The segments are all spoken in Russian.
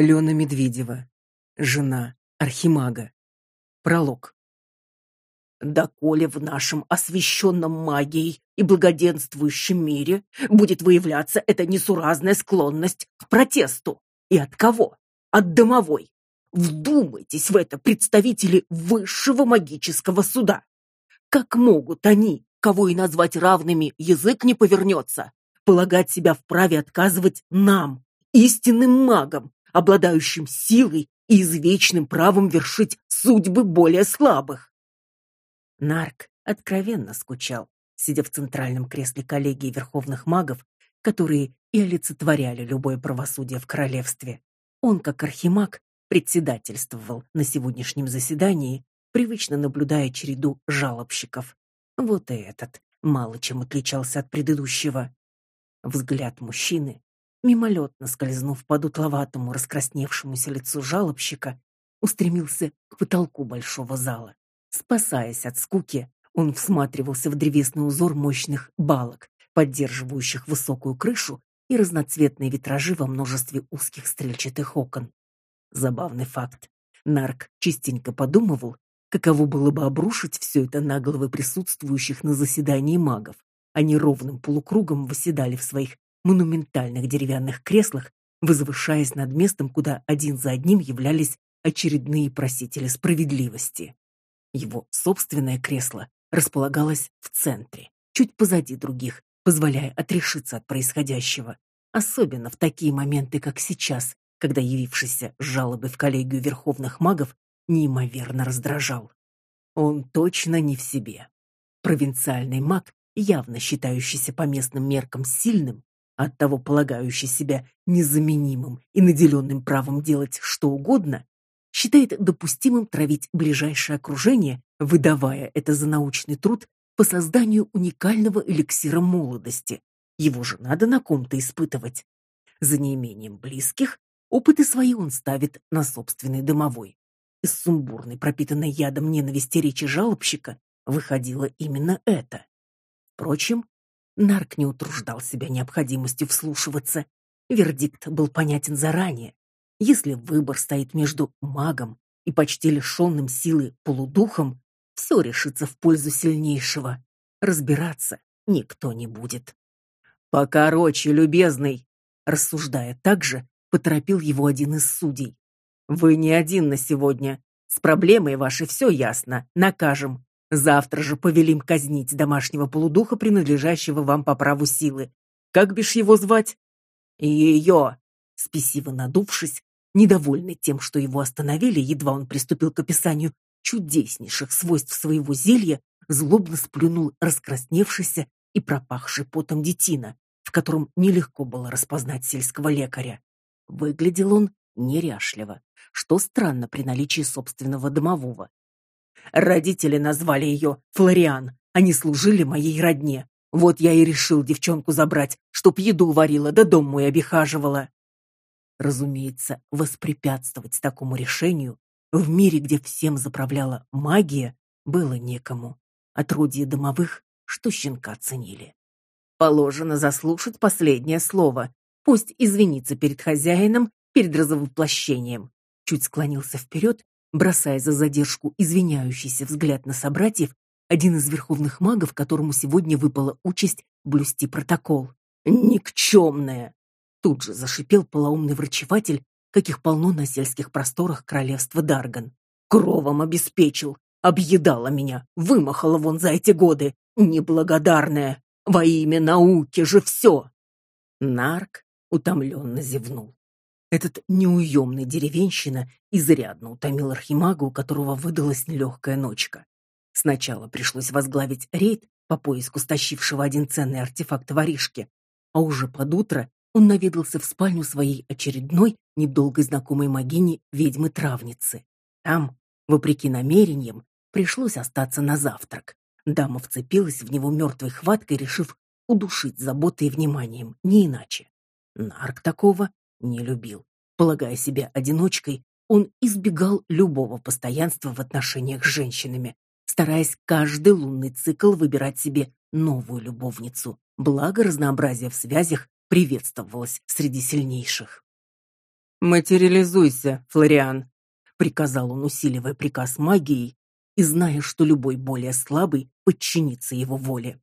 Алена Медведева, жена архимага. Пролог. Доколе в нашем освященном магией и благоденствующем мире будет выявляться эта несуразная склонность к протесту. И от кого? От домовой. Вдумайтесь в это, представители высшего магического суда. Как могут они, кого и назвать равными язык не повернется, полагать себя вправе отказывать нам, истинным магам, обладающим силой и извечным правом вершить судьбы более слабых. Нарк откровенно скучал, сидя в центральном кресле коллегии верховных магов, которые и олицетворяли любое правосудие в королевстве. Он, как архимаг, председательствовал на сегодняшнем заседании, привычно наблюдая череду жалобщиков. Вот и этот мало чем отличался от предыдущего. Взгляд мужчины мимолетно скользнув по дутловатому раскрасневшемуся лицу жалобщика, устремился к потолку большого зала. Спасаясь от скуки, он всматривался в древесный узор мощных балок, поддерживающих высокую крышу и разноцветные витражи во множестве узких стрельчатых окон. Забавный факт. Нарк частенько подумывал, каково было бы обрушить все это на головы присутствующих на заседании магов. Они ровным полукругом восседали в своих монументальных деревянных креслах, возвышаясь над местом, куда один за одним являлись очередные просители справедливости. Его собственное кресло располагалось в центре, чуть позади других, позволяя отрешиться от происходящего, особенно в такие моменты, как сейчас, когда явившийся с жалобой в коллегию верховных магов неимоверно раздражал. Он точно не в себе. Провинциальный маг, явно считающийся по местным меркам сильным, оттого полагающий себя незаменимым и наделенным правом делать что угодно, считает допустимым травить ближайшее окружение, выдавая это за научный труд по созданию уникального эликсира молодости. Его же надо на ком-то испытывать. За неимением близких опыты свои он ставит на собственный домовой. Из сумбурной, пропитанной ядом ненависти речи жалобщика выходило именно это. Впрочем, Нарк не утруждал себя необходимостью вслушиваться. Вердикт был понятен заранее. Если выбор стоит между магом и почти лишенным силы полудухом, все решится в пользу сильнейшего. Разбираться никто не будет. Покороче, любезный, рассуждая так же, поторопил его один из судей. Вы не один на сегодня. С проблемой вашей все ясно. Накажем. Завтра же повелим казнить домашнего полудуха, принадлежащего вам по праву силы. Как бишь его звать? Ее. Спесиво надувшись, недовольный тем, что его остановили, едва он приступил к описанию чудеснейших свойств своего зелья, злобно сплюнул раскрасневшийся и пропахший потом детина, в котором нелегко было распознать сельского лекаря. Выглядел он неряшливо, что странно при наличии собственного домового. Родители назвали ее Флориан. Они служили моей родне. Вот я и решил девчонку забрать, чтоб еду варила да дом мой обихаживала. Разумеется, воспрепятствовать такому решению в мире, где всем заправляла магия, было некому. Отродье домовых, что щенка ценили. Положено заслушать последнее слово. Пусть извинится перед хозяином, перед развоплощением. Чуть склонился вперед бросая за задержку извиняющийся взгляд на собратьев, один из верховных магов, которому сегодня выпала участь блюсти протокол. Никчемная! Тут же зашипел полоумный врачеватель, каких полно на сельских просторах королевства Дарган. Кровом обеспечил, объедала меня, вымахала вон за эти годы, неблагодарная. Во имя науки же все. Нарк утомленно зевнул. Этот неуемный деревенщина изрядно утомил архимага, у которого выдалась нелегкая ночка. Сначала пришлось возглавить рейд по поиску стащившего один ценный артефакт воришки, а уже под утро он наведался в спальню своей очередной недолго знакомой магини ведьмы-травницы. Там, вопреки намерениям, пришлось остаться на завтрак. Дама вцепилась в него мертвой хваткой, решив удушить заботой и вниманием, не иначе. Нарк такого не любил. Полагая себя одиночкой, он избегал любого постоянства в отношениях с женщинами, стараясь каждый лунный цикл выбирать себе новую любовницу. Благо разнообразие в связях приветствовалось среди сильнейших. Материализуйся, Флориан, приказал он, усиливая приказ магией и зная, что любой более слабый подчинится его воле.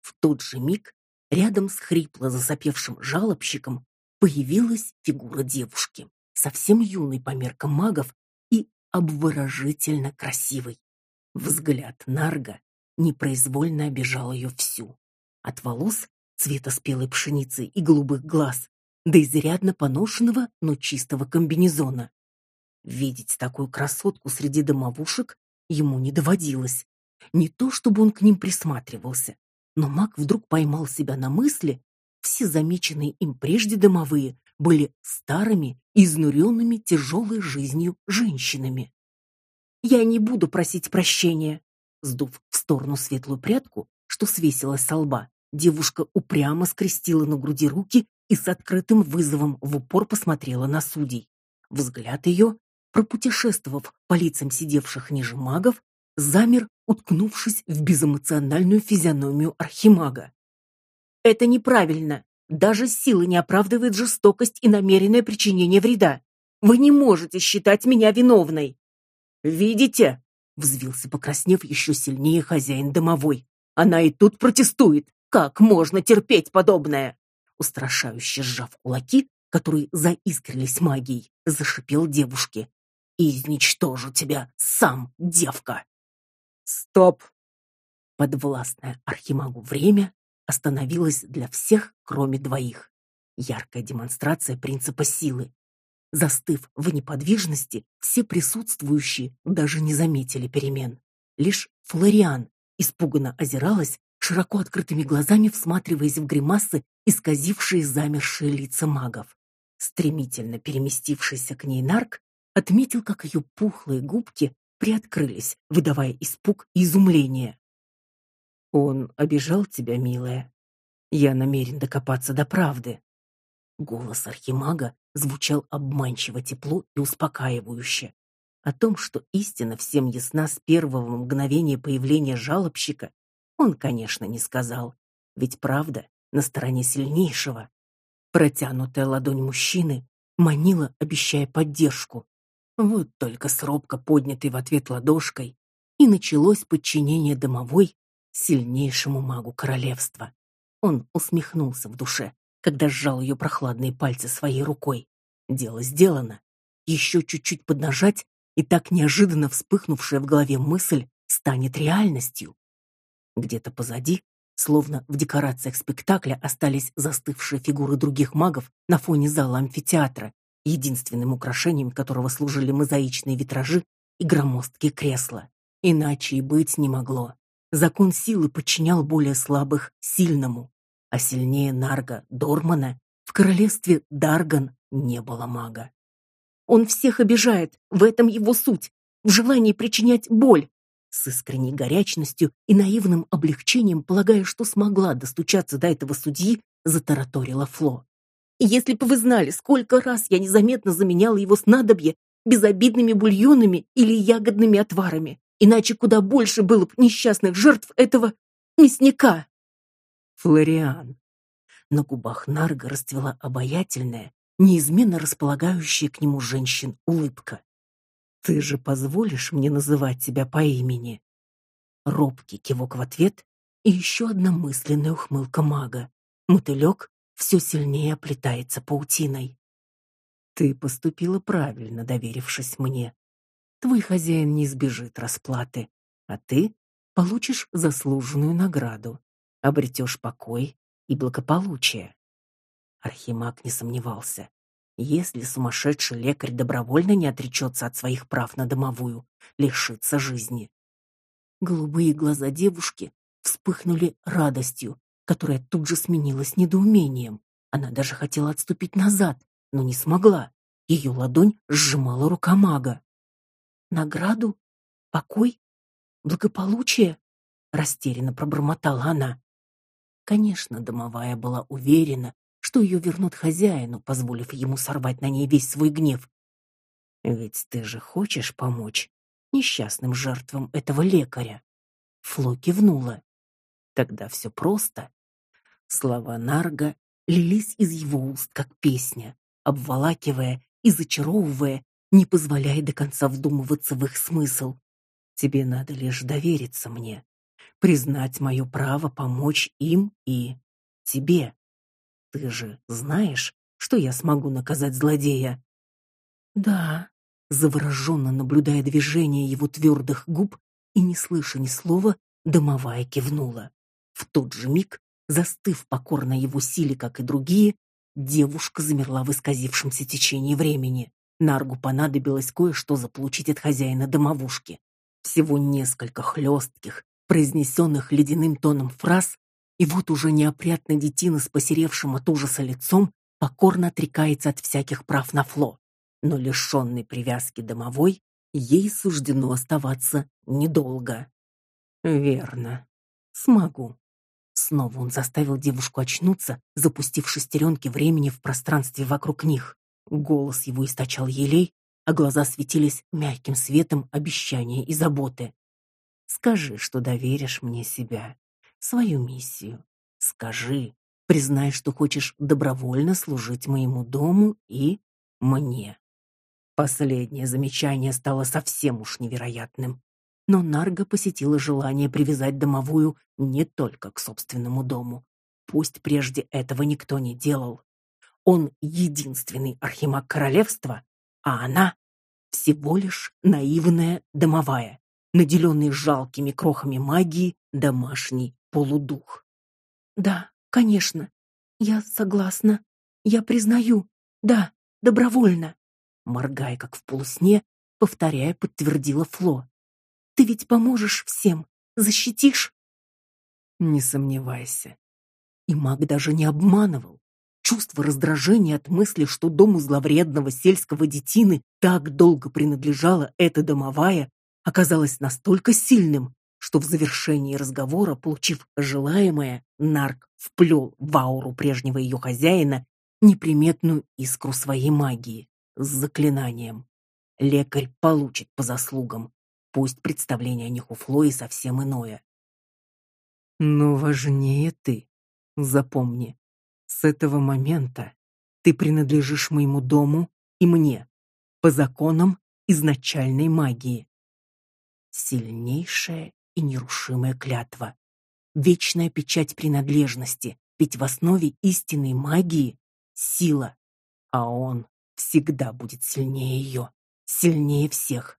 В тот же миг рядом с хрипло засопевшим жалобщиком появилась фигура девушки, совсем юной по меркам магов и обворожительно красивой. Взгляд Нарга непроизвольно обижал ее всю. От волос цвета спелой пшеницы и голубых глаз до изрядно поношенного, но чистого комбинезона. Видеть такую красотку среди домовушек ему не доводилось. Не то, чтобы он к ним присматривался, но маг вдруг поймал себя на мысли, все замеченные им прежде домовые были старыми, изнуренными тяжелой жизнью женщинами. Я не буду просить прощения, сдув в сторону светлую прядку, что свесилась с лба. Девушка упрямо скрестила на груди руки и с открытым вызовом в упор посмотрела на судей. Взгляд ее, пропутешествовав по лицам сидевших ниже магов, замер, уткнувшись в безэмоциональную физиономию архимага. Это неправильно. Даже сила не оправдывает жестокость и намеренное причинение вреда. Вы не можете считать меня виновной. Видите? взвился покраснев еще сильнее хозяин домовой. Она и тут протестует. Как можно терпеть подобное? Устрашающе сжав кулаки, которые заискрились магией, зашипел девушке. Изничтожу тебя сам, девка. Стоп. Подвластное архимагу время остановилось для всех, кроме двоих. Яркая демонстрация принципа силы. Застыв в неподвижности, все присутствующие даже не заметили перемен. Лишь Флориан испуганно озиралась, широко открытыми глазами всматриваясь в гримасы, исказившие замершие лица магов. Стремительно переместившийся к ней нарк отметил, как ее пухлые губки приоткрылись, выдавая испуг и изумление. Он обижал тебя, милая. Я намерен докопаться до правды. Голос архимага звучал обманчиво тепло и успокаивающе. О том, что истина всем ясна с первого мгновения появления жалобщика, он, конечно, не сказал, ведь правда на стороне сильнейшего. Протянутая ладонь мужчины манила, обещая поддержку. Вот только с робко поднятой в ответ ладошкой и началось подчинение домовой сильнейшему магу королевства. Он усмехнулся в душе, когда сжал ее прохладные пальцы своей рукой. Дело сделано. Еще чуть-чуть поднажать, и так неожиданно вспыхнувшая в голове мысль станет реальностью. Где-то позади, словно в декорациях спектакля, остались застывшие фигуры других магов на фоне зала амфитеатра, единственным украшением которого служили мозаичные витражи и громоздкие кресла. Иначе и быть не могло. Закон силы подчинял более слабых сильному, а сильнее Нарга Дормана в королевстве Дарган не было мага. Он всех обижает, в этом его суть, в желании причинять боль. С искренней горячностью и наивным облегчением, полагая, что смогла достучаться до этого судьи, затараторила Фло. Если бы вы знали, сколько раз я незаметно заменяла его снадобье безобидными бульонами или ягодными отварами, иначе куда больше было бы несчастных жертв этого мясника. Флориан. На губах Нарга расцвела обаятельная, неизменно располагающая к нему женщин улыбка. Ты же позволишь мне называть тебя по имени? Робкий кивок в ответ и еще одна мысленная ухмылка мага. Мотылек все сильнее оплетается паутиной. Ты поступила правильно, доверившись мне. Твой хозяин не избежит расплаты, а ты получишь заслуженную награду, обретешь покой и благополучие. Архимаг не сомневался. Если сумасшедший лекарь добровольно не отречется от своих прав на домовую, лишится жизни. Голубые глаза девушки вспыхнули радостью, которая тут же сменилась недоумением. Она даже хотела отступить назад, но не смогла. Ее ладонь сжимала рука мага. Награду? Покой? Благополучие? растерянно пробормотала она. Конечно, домовая была уверена, что ее вернут хозяину, позволив ему сорвать на ней весь свой гнев. Ведь ты же хочешь помочь несчастным жертвам этого лекаря. Фло кивнула. Тогда все просто. Слова Нарга лились из его уст как песня, обволакивая и зачаровывая, не позволяя до конца вдумываться в их смысл. Тебе надо лишь довериться мне, признать мое право помочь им и тебе. Ты же знаешь, что я смогу наказать злодея. Да, завороженно наблюдая движение его твердых губ и не слыша ни слова, домовая кивнула. В тот же миг, застыв покорно его силе, как и другие, девушка замерла в исказившемся течении времени. Наргу понадобилось кое-что заполучить от хозяина домовушки. Всего несколько хлестких, произнесенных ледяным тоном фраз, и вот уже неопрятный детина с посеревшим от ужаса лицом покорно отрекается от всяких прав на Фло. Но лишенный привязки домовой, ей суждено оставаться недолго. Верно. Смогу. Снова он заставил девушку очнуться, запустив шестеренки времени в пространстве вокруг них. Голос его источал елей, а глаза светились мягким светом обещания и заботы. Скажи, что доверишь мне себя, свою миссию. Скажи, признай, что хочешь добровольно служить моему дому и мне. Последнее замечание стало совсем уж невероятным. Но Нарга посетила желание привязать домовую не только к собственному дому. Пусть прежде этого никто не делал. Он единственный архимаг королевства, а она всего лишь наивная домовая, наделенный жалкими крохами магии домашний полудух. Да, конечно. Я согласна. Я признаю. Да, добровольно. Моргая как в полусне, повторяя, подтвердила Фло. Ты ведь поможешь всем, защитишь? Не сомневайся. И маг даже не обманывал. Чувство раздражения от мысли, что дому зловредного сельского детины так долго принадлежала эта домовая, оказалось настолько сильным, что в завершении разговора, получив желаемое, Нарк вплел в ауру прежнего ее хозяина неприметную искру своей магии с заклинанием. Лекарь получит по заслугам, пусть представление о них у Флои совсем иное. Но важнее ты, запомни, с этого момента ты принадлежишь моему дому и мне по законам изначальной магии. Сильнейшая и нерушимая клятва, вечная печать принадлежности, ведь в основе истинной магии сила, а он всегда будет сильнее ее, сильнее всех.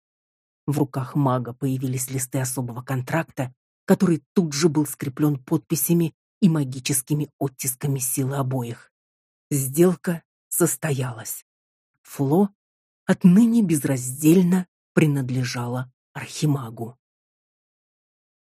В руках мага появились листы особого контракта, который тут же был скреплен подписями и магическими оттисками силы обоих. Сделка состоялась. Фло отныне безраздельно принадлежала архимагу.